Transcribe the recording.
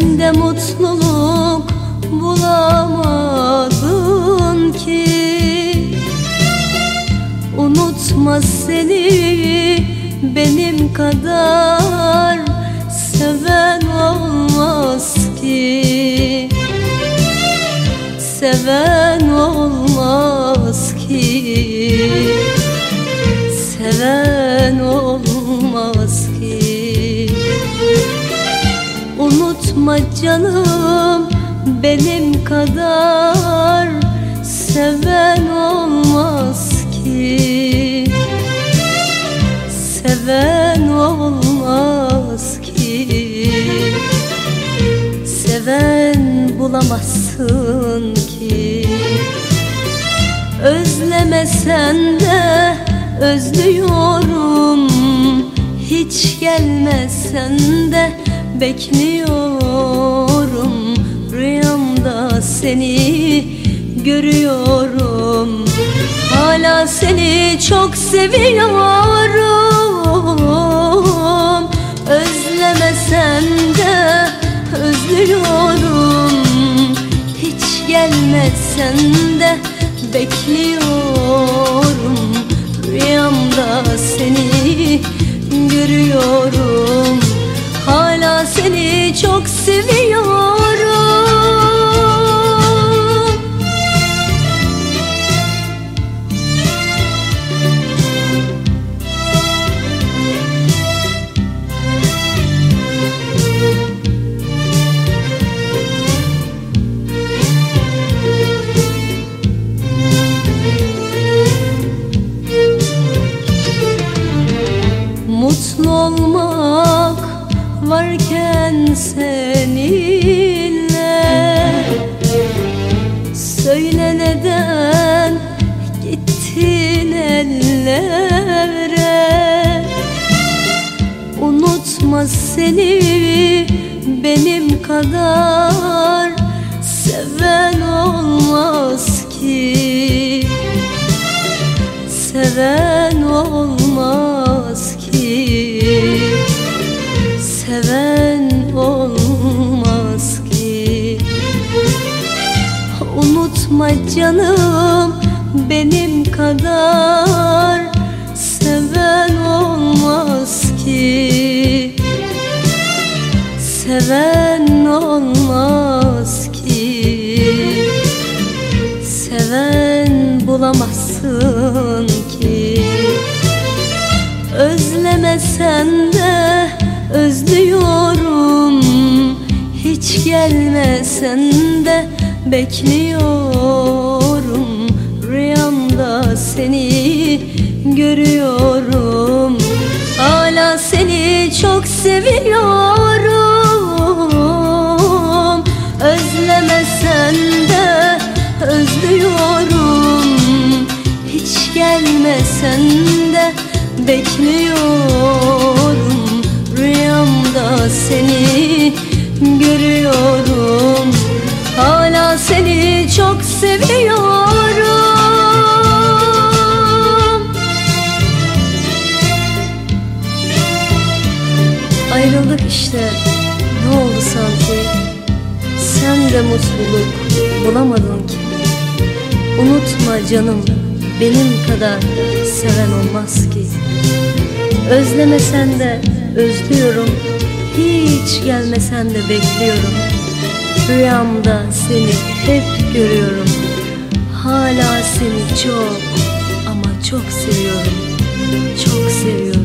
Sende mutluluk bulamadın ki. Unutma seni benim kadar seven olmaz ki. Seven Unutma canım benim kadar Seven olmaz ki. Seven olmaz ki. Seven bulamazsın ki. Özlemesen de özlüyorum. Hiç gelmesen de bekliyorum Rüyamda seni görüyorum. Hala seni çok seviyorum. Özlemesen de özlüyorum. Hiç gelmesen de bekliyorum. Rüyamda seni görüyorum seni çok seviyorum Unutma seni benim kadar Seven olmaz ki. Seven olmaz ki. Seven olmaz ki. Unutma canım benim kadar Seven olmaz ki Seven olmaz ki. Seven bulamazsın ki. Özlemesen de özlüyorum. Hiç gelmesen de bekliyorum özlüyorum Hiç gelmesen de bekliyorum. Rüyamda seni görüyorum. Hala seni çok seviyorum. Ayrıldık işte. Ne oldu sanki? Sen de mutluluk bulamadın ki Unutma canım benim kadar seven olmaz ki. Özlemesen de özlüyorum. Hiç gelmesen de bekliyorum. Rüyamda seni hep görüyorum. Hala seni çok ama çok seviyorum. Çok seviyorum